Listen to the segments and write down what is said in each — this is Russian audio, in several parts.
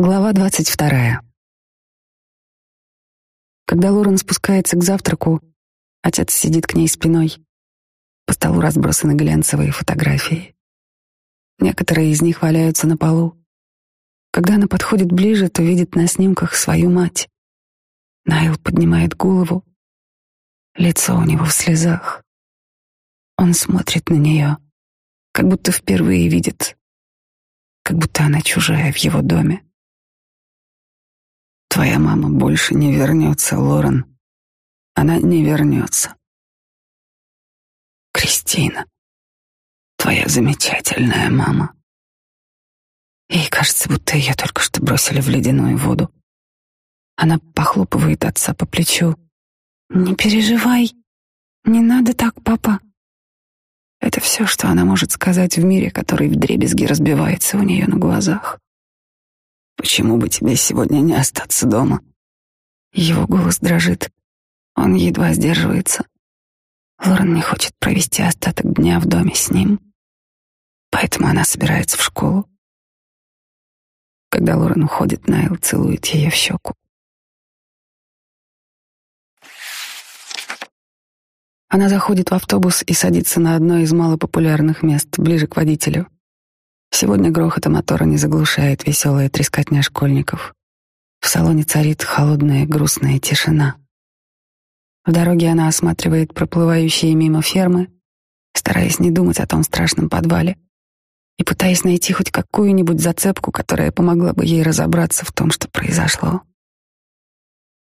Глава 22. Когда Лорен спускается к завтраку, отец сидит к ней спиной. По столу разбросаны глянцевые фотографии. Некоторые из них валяются на полу. Когда она подходит ближе, то видит на снимках свою мать. Найл поднимает голову. Лицо у него в слезах. Он смотрит на нее, как будто впервые видит, как будто она чужая в его доме. Твоя мама больше не вернется, Лорен. Она не вернется. Кристина, твоя замечательная мама. Ей кажется, будто ее только что бросили в ледяную воду. Она похлопывает отца по плечу. «Не переживай. Не надо так, папа». Это все, что она может сказать в мире, который вдребезги разбивается у нее на глазах. Почему бы тебе сегодня не остаться дома? Его голос дрожит. Он едва сдерживается. Лорен не хочет провести остаток дня в доме с ним, поэтому она собирается в школу. Когда Лорен уходит, Найл целует ее в щеку. Она заходит в автобус и садится на одно из малопопулярных мест, ближе к водителю. Сегодня грохота мотора не заглушает веселая трескотня школьников. В салоне царит холодная грустная тишина. В дороге она осматривает проплывающие мимо фермы, стараясь не думать о том страшном подвале и пытаясь найти хоть какую-нибудь зацепку, которая помогла бы ей разобраться в том, что произошло.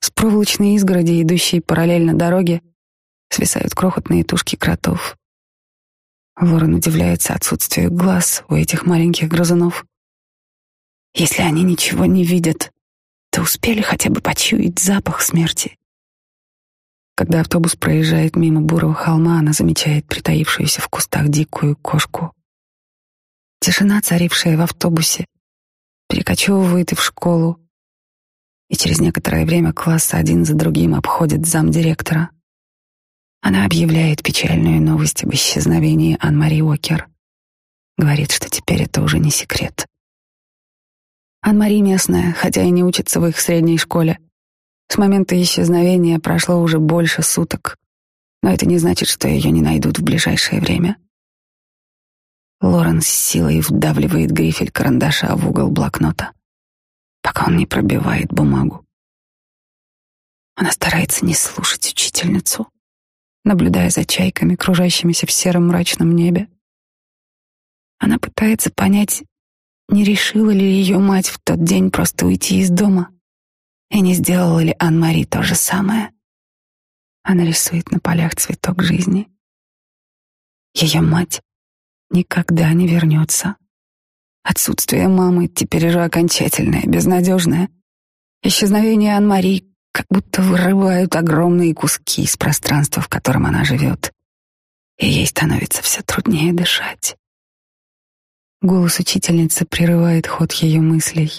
С проволочной изгороди, идущей параллельно дороге, свисают крохотные тушки кротов. Ворон удивляется отсутствию глаз у этих маленьких грызунов. Если они ничего не видят, то успели хотя бы почуять запах смерти. Когда автобус проезжает мимо бурого холма, она замечает притаившуюся в кустах дикую кошку. Тишина, царившая в автобусе, перекочевывает и в школу, и через некоторое время класс один за другим обходит замдиректора. Она объявляет печальную новость об исчезновении Ан Мари Уокер. Говорит, что теперь это уже не секрет. Ан Мари местная, хотя и не учится в их средней школе. С момента исчезновения прошло уже больше суток, но это не значит, что ее не найдут в ближайшее время. Лорен с силой вдавливает грифель карандаша в угол блокнота, пока он не пробивает бумагу. Она старается не слушать учительницу, наблюдая за чайками, кружащимися в сером мрачном небе. Она пытается понять, не решила ли ее мать в тот день просто уйти из дома, и не сделала ли Ан-Мари то же самое. Она рисует на полях цветок жизни. Ее мать никогда не вернется. Отсутствие мамы теперь уже окончательное, безнадежное. Исчезновение Ан-Мари как будто вырывают огромные куски из пространства, в котором она живет. И ей становится все труднее дышать. Голос учительницы прерывает ход ее мыслей.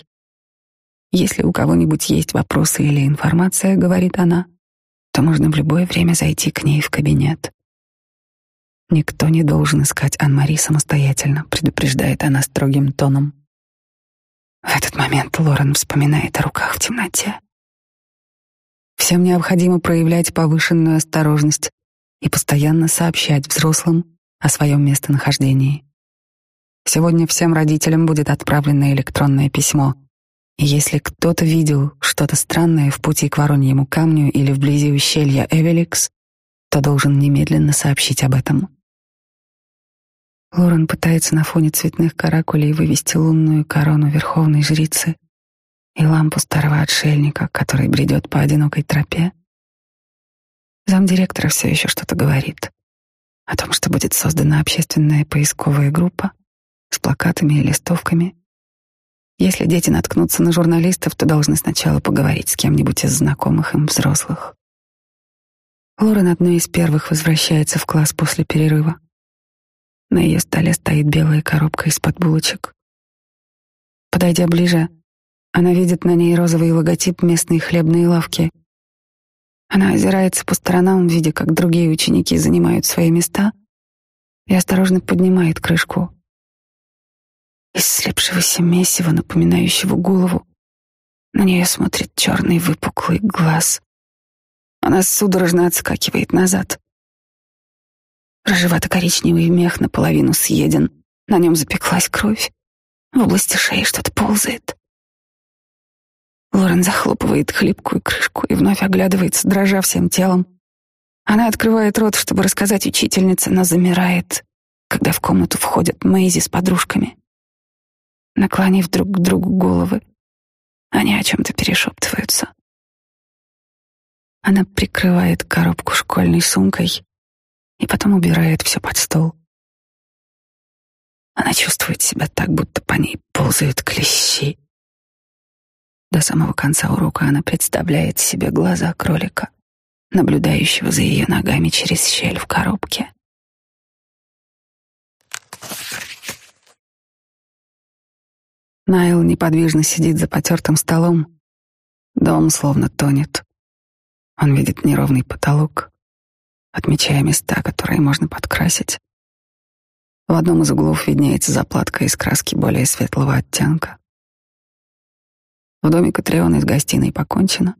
Если у кого-нибудь есть вопросы или информация, говорит она, то можно в любое время зайти к ней в кабинет. Никто не должен искать Анмари самостоятельно, предупреждает она строгим тоном. В этот момент Лорен вспоминает о руках в темноте. Всем необходимо проявлять повышенную осторожность и постоянно сообщать взрослым о своем местонахождении. Сегодня всем родителям будет отправлено электронное письмо. И если кто-то видел что-то странное в пути к Вороньему камню или вблизи ущелья Эвеликс, то должен немедленно сообщить об этом. Лорен пытается на фоне цветных каракулей вывести лунную корону верховной жрицы — и лампу старого отшельника, который бредет по одинокой тропе. Замдиректора все еще что-то говорит о том, что будет создана общественная поисковая группа с плакатами и листовками. Если дети наткнутся на журналистов, то должны сначала поговорить с кем-нибудь из знакомых им взрослых. Лорен одной из первых возвращается в класс после перерыва. На ее столе стоит белая коробка из-под булочек. Подойдя ближе, она видит на ней розовый логотип местной хлебной лавки. Она озирается по сторонам, видя, как другие ученики занимают свои места, и осторожно поднимает крышку. Из слепшегося месива, напоминающего голову, на нее смотрит черный выпуклый глаз. Она судорожно отскакивает назад. Рыжевато-коричневый мех наполовину съеден. На нем запеклась кровь. В области шеи что-то ползает. Лорен захлопывает хлипкую крышку и вновь оглядывается, дрожа всем телом. Она открывает рот, чтобы рассказать учительнице, но замирает, когда в комнату входят Мэйзи с подружками. Наклонив друг к другу головы, они о чем-то перешептываются. Она прикрывает коробку школьной сумкой и потом убирает все под стол. Она чувствует себя так, будто по ней ползают клещи. До самого конца урока она представляет себе глаза кролика, наблюдающего за ее ногами через щель в коробке. Найл неподвижно сидит за потертым столом. Дом словно тонет. Он видит неровный потолок, отмечая места, которые можно подкрасить. В одном из углов виднеется заплатка из краски более светлого оттенка. В домик у из гостиной покончено.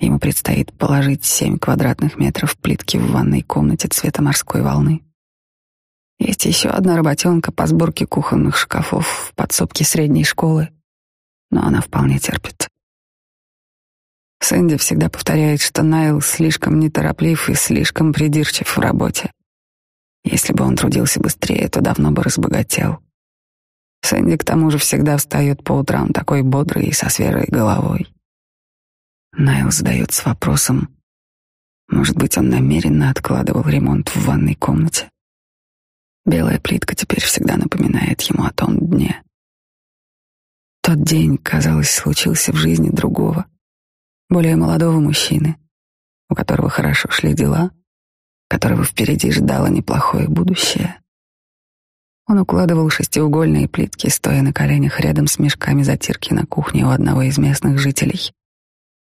Ему предстоит положить семь квадратных метров плитки в ванной комнате цвета морской волны. Есть еще одна работенка по сборке кухонных шкафов в подсобке средней школы, но она вполне терпит. Сэнди всегда повторяет, что Найл слишком нетороплив и слишком придирчив в работе. Если бы он трудился быстрее, то давно бы разбогател. Сэнди к тому же всегда встает по утрам такой бодрый и со свежей головой. Найл задается вопросом. Может быть, он намеренно откладывал ремонт в ванной комнате. Белая плитка теперь всегда напоминает ему о том дне. Тот день, казалось, случился в жизни другого, более молодого мужчины, у которого хорошо шли дела, которого впереди ждало неплохое будущее. Он укладывал шестиугольные плитки, стоя на коленях рядом с мешками затирки на кухне у одного из местных жителей.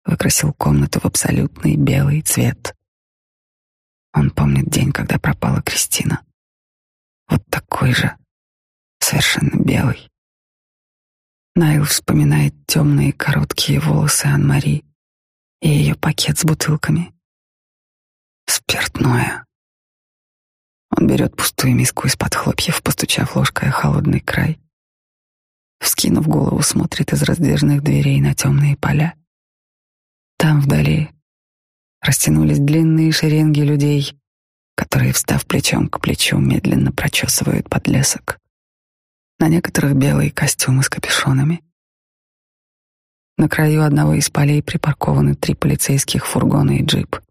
Выкрасил комнату в абсолютный белый цвет. Он помнит день, когда пропала Кристина. Вот такой же, совершенно белый. Найл вспоминает темные короткие волосы Ан-Мари и ее пакет с бутылками. Спиртное. Он берет пустую миску из-под хлопьев, постучав ложкой о холодный край. Вскинув голову, смотрит из раздвижных дверей на темные поля. Там вдали растянулись длинные шеренги людей, которые, встав плечом к плечу, медленно прочесывают подлесок. На некоторых белые костюмы с капюшонами. На краю одного из полей припаркованы три полицейских фургона и джип —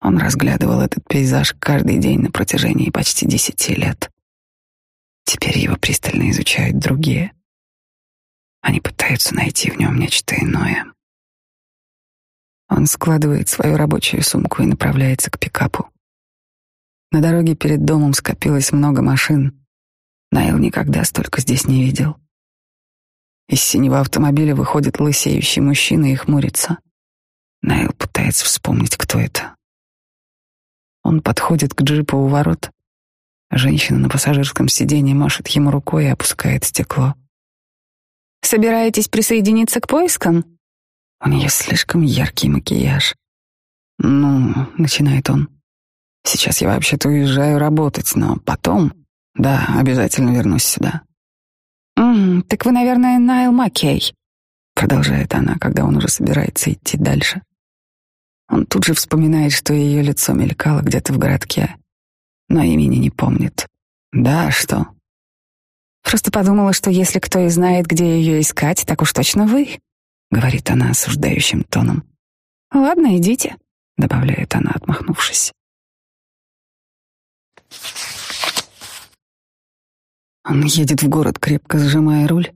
он разглядывал этот пейзаж каждый день на протяжении почти десяти лет. Теперь его пристально изучают другие. Они пытаются найти в нем нечто иное. Он складывает свою рабочую сумку и направляется к пикапу. На дороге перед домом скопилось много машин. Найл никогда столько здесь не видел. Из синего автомобиля выходит лысеющий мужчина и хмурится. Найл пытается вспомнить, кто это. Он подходит к джипу у ворот. Женщина на пассажирском сиденье машет ему рукой и опускает стекло. «Собираетесь присоединиться к поискам?» У нее слишком яркий макияж. «Ну», — начинает он, — «сейчас я вообще-то уезжаю работать, но потом...» «Да, обязательно вернусь сюда». «М «Так вы, наверное, Найл Маккей», — продолжает она, когда он уже собирается идти дальше. Он тут же вспоминает, что ее лицо мелькало где-то в городке, но имени не помнит. Да, что? Просто подумала, что если кто и знает, где ее искать, так уж точно вы, говорит она осуждающим тоном. Ладно, идите, добавляет она, отмахнувшись. Он едет в город, крепко сжимая руль.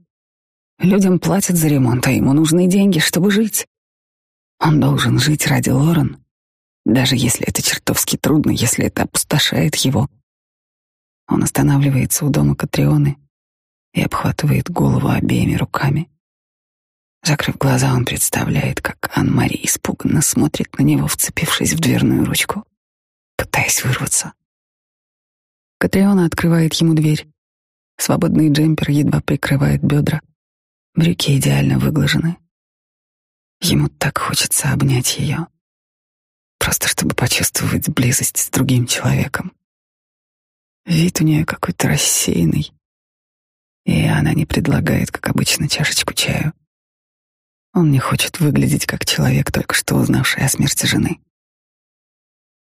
Людям платят за ремонт, а ему нужны деньги, чтобы жить. Он должен жить ради Лорен, даже если это чертовски трудно, если это опустошает его. Он останавливается у дома Катрионы и обхватывает голову обеими руками. Закрыв глаза, он представляет, как Ан-Мари испуганно смотрит на него, вцепившись в дверную ручку, пытаясь вырваться. Катриона открывает ему дверь. Свободный джемпер едва прикрывает бедра. Брюки идеально выглажены. Ему так хочется обнять ее, просто чтобы почувствовать близость с другим человеком. Вид у нее какой-то рассеянный, и она не предлагает, как обычно, чашечку чаю. Он не хочет выглядеть как человек, только что узнавший о смерти жены.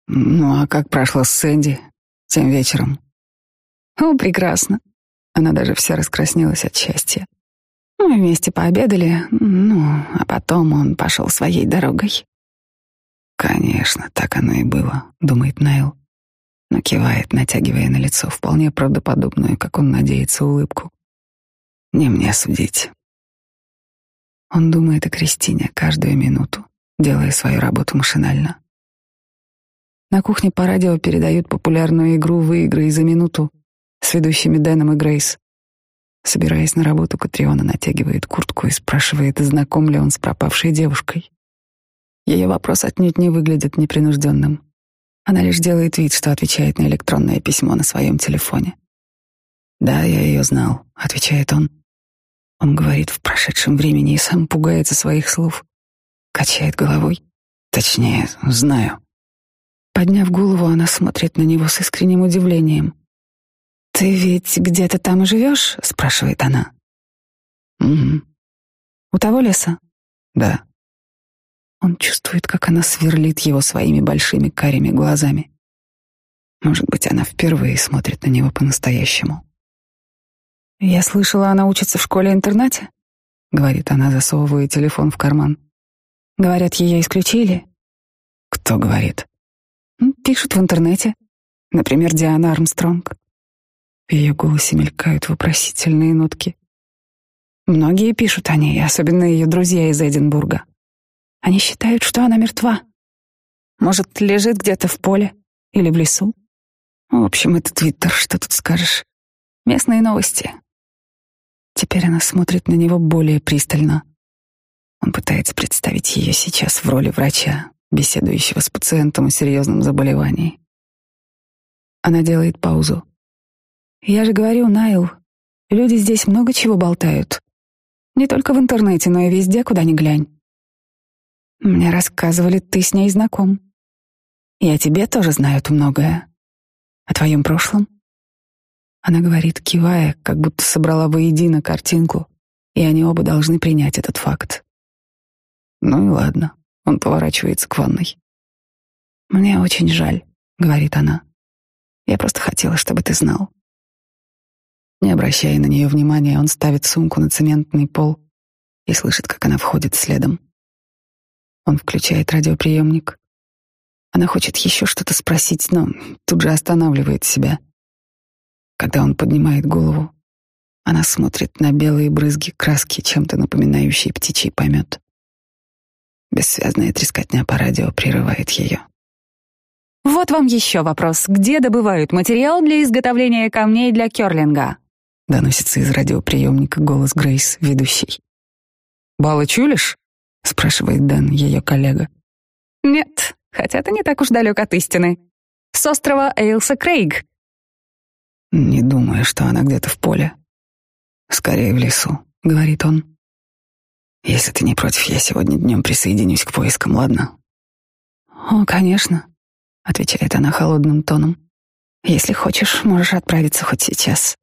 Ну а как прошло с Сэнди тем вечером? О, прекрасно. Она даже вся раскраснелась от счастья. Мы вместе пообедали, ну, а потом он пошел своей дорогой. Конечно, так оно и было, думает Нейл, но кивает, натягивая на лицо вполне правдоподобную, как он надеется, улыбку. Не мне судить. Он думает о Кристине каждую минуту, делая свою работу машинально. На кухне по радио передают популярную игру «Выиграй за минуту» с ведущими Дэном и Грейс. Собираясь на работу, Катриона натягивает куртку и спрашивает, знаком ли он с пропавшей девушкой. Ее вопрос отнюдь не выглядит непринужденным. Она лишь делает вид, что отвечает на электронное письмо на своем телефоне. «Да, я ее знал», — отвечает он. Он говорит в прошедшем времени и сам пугается своих слов. Качает головой. Точнее, знаю. Подняв голову, она смотрит на него с искренним удивлением. «Ты ведь где-то там и живешь?» — спрашивает она. «Угу. У того леса?» «Да». Он чувствует, как она сверлит его своими большими карими глазами. Может быть, она впервые смотрит на него по-настоящему. «Я слышала, она учится в школе-интернате?» — говорит она, засовывая телефон в карман. «Говорят, ее исключили?» «Кто говорит?» «Пишут в интернете. Например, Диана Армстронг». В ее голосе мелькают вопросительные нотки. Многие пишут о ней, особенно ее друзья из Эдинбурга. Они считают, что она мертва. Может, лежит где-то в поле или в лесу. В общем, это твиттер, что тут скажешь. Местные новости. Теперь она смотрит на него более пристально. Он пытается представить ее сейчас в роли врача, беседующего с пациентом о серьезном заболевании. Она делает паузу. Я же говорил, Найл, люди здесь много чего болтают. Не только в интернете, но и везде, куда ни глянь. Мне рассказывали, ты с ней знаком. И о тебе тоже знают многое. О твоем прошлом. Она говорит, кивая, как будто собрала воедино картинку, и они оба должны принять этот факт. Ну и ладно, он поворачивается к ванной. «Мне очень жаль», — говорит она. «Я просто хотела, чтобы ты знал». Не обращая на нее внимания, он ставит сумку на цементный пол и слышит, как она входит следом. Он включает радиоприемник. Она хочет еще что-то спросить, но тут же останавливает себя. Когда он поднимает голову, она смотрит на белые брызги краски, чем-то напоминающие птичий помет. Бессвязная трескотня по радио прерывает ее. Вот вам еще вопрос. Где добывают материал для изготовления камней для керлинга? доносится из радиоприемника голос Грейс, ведущий. «Баллы чулишь?» — спрашивает Дэн, ее коллега. «Нет, хотя ты не так уж далек от истины. С острова Эйлса Крейг». «Не думаю, что она где-то в поле. Скорее в лесу», — говорит он. «Если ты не против, я сегодня днем присоединюсь к поискам, ладно?» «О, конечно», — отвечает она холодным тоном. «Если хочешь, можешь отправиться хоть сейчас».